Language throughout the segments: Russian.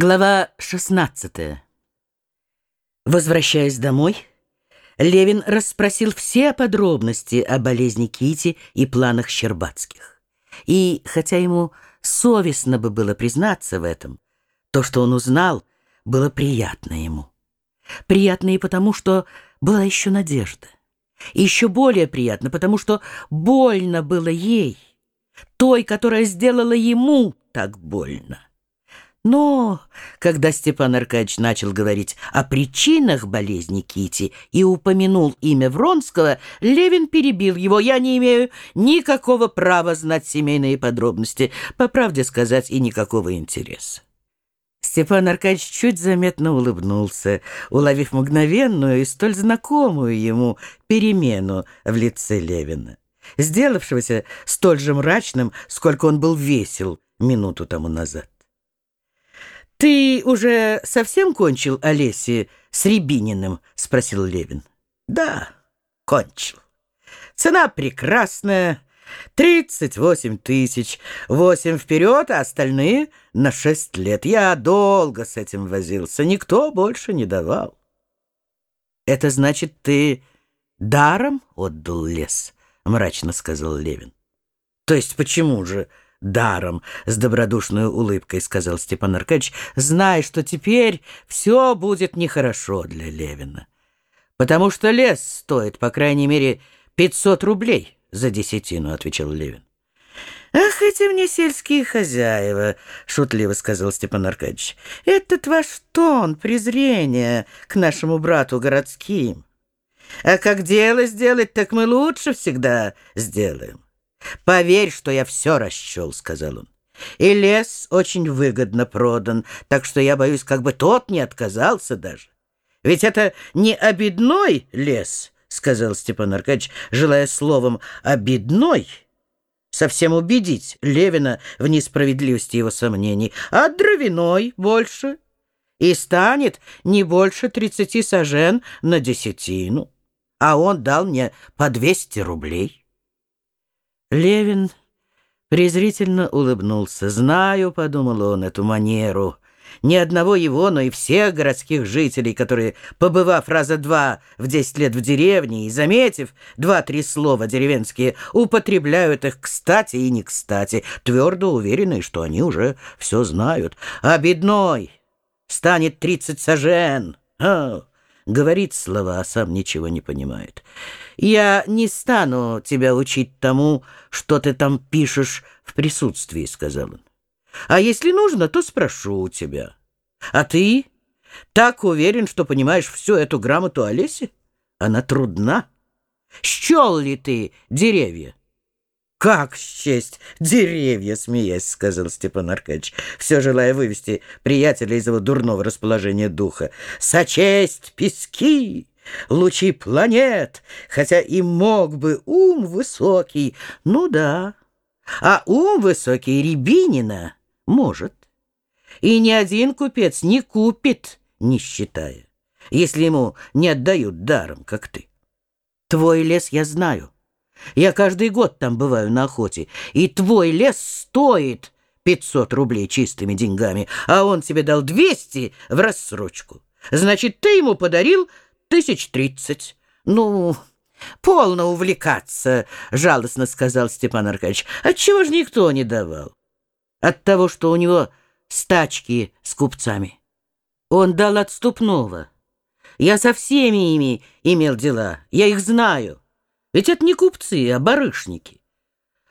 Глава 16 Возвращаясь домой, Левин расспросил все подробности о болезни Кити и планах Щербацких. И, хотя ему совестно бы было признаться в этом, то, что он узнал, было приятно ему. Приятно и потому, что была еще надежда. И еще более приятно, потому что больно было ей, той, которая сделала ему так больно. Но когда Степан Аркадьевич начал говорить о причинах болезни Кити и упомянул имя Вронского, Левин перебил его. «Я не имею никакого права знать семейные подробности, по правде сказать, и никакого интереса». Степан Аркадьевич чуть заметно улыбнулся, уловив мгновенную и столь знакомую ему перемену в лице Левина, сделавшегося столь же мрачным, сколько он был весел минуту тому назад. «Ты уже совсем кончил, Олеси, с Рябининым?» — спросил Левин. «Да, кончил. Цена прекрасная, тридцать восемь тысяч, восемь вперед, а остальные на шесть лет. Я долго с этим возился, никто больше не давал». «Это значит, ты даром отдал лес?» — мрачно сказал Левин. «То есть почему же?» Даром, — с добродушной улыбкой сказал Степан Аркадьевич, — зная, что теперь все будет нехорошо для Левина. Потому что лес стоит, по крайней мере, пятьсот рублей за десятину, — отвечал Левин. «Ах, эти мне сельские хозяева!» — шутливо сказал Степан Аркадьевич. «Этот ваш тон презрения к нашему брату городским. А как дело сделать, так мы лучше всегда сделаем. «Поверь, что я все расчел», — сказал он. «И лес очень выгодно продан, так что я боюсь, как бы тот не отказался даже. Ведь это не обидной лес», — сказал Степан Аркадьевич, желая словом «обидной» совсем убедить Левина в несправедливости его сомнений, а дровяной больше, и станет не больше тридцати сажен на десятину, а он дал мне по двести рублей. Левин презрительно улыбнулся. «Знаю», — подумал он, — «эту манеру. Ни одного его, но и всех городских жителей, которые, побывав раза два в десять лет в деревне и заметив два-три слова деревенские, употребляют их кстати и не кстати, твердо уверенные, что они уже все знают. А бедной станет тридцать сажен. А, говорит слова, а сам ничего не понимает. «Я не стану тебя учить тому, что ты там пишешь в присутствии», — сказал он. «А если нужно, то спрошу у тебя. А ты так уверен, что понимаешь всю эту грамоту Олеси? Она трудна. Счел ли ты деревья?» «Как счесть деревья?» — смеясь, — сказал Степан Аркадьевич, все желая вывести приятеля из его дурного расположения духа. «Сочесть пески, лучи планет, хотя и мог бы ум высокий, ну да, а ум высокий Рябинина может. И ни один купец не купит, не считая, если ему не отдают даром, как ты. Твой лес я знаю». Я каждый год там бываю на охоте, и твой лес стоит 500 рублей чистыми деньгами, а он тебе дал 200 в рассрочку. Значит, ты ему подарил тысяч тридцать. Ну, полно увлекаться, жалостно сказал Степан Аркадьевич. Отчего же никто не давал? От того, что у него стачки с купцами. Он дал отступного. Я со всеми ими имел дела, я их знаю. Ведь это не купцы, а барышники.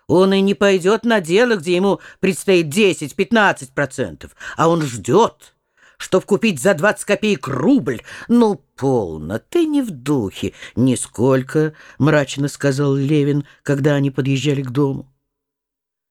Он и не пойдет на дело, где ему предстоит 10-15%, а он ждет, чтоб купить за 20 копеек рубль. Ну, полно, ты не в духе. Нисколько, мрачно сказал Левин, когда они подъезжали к дому.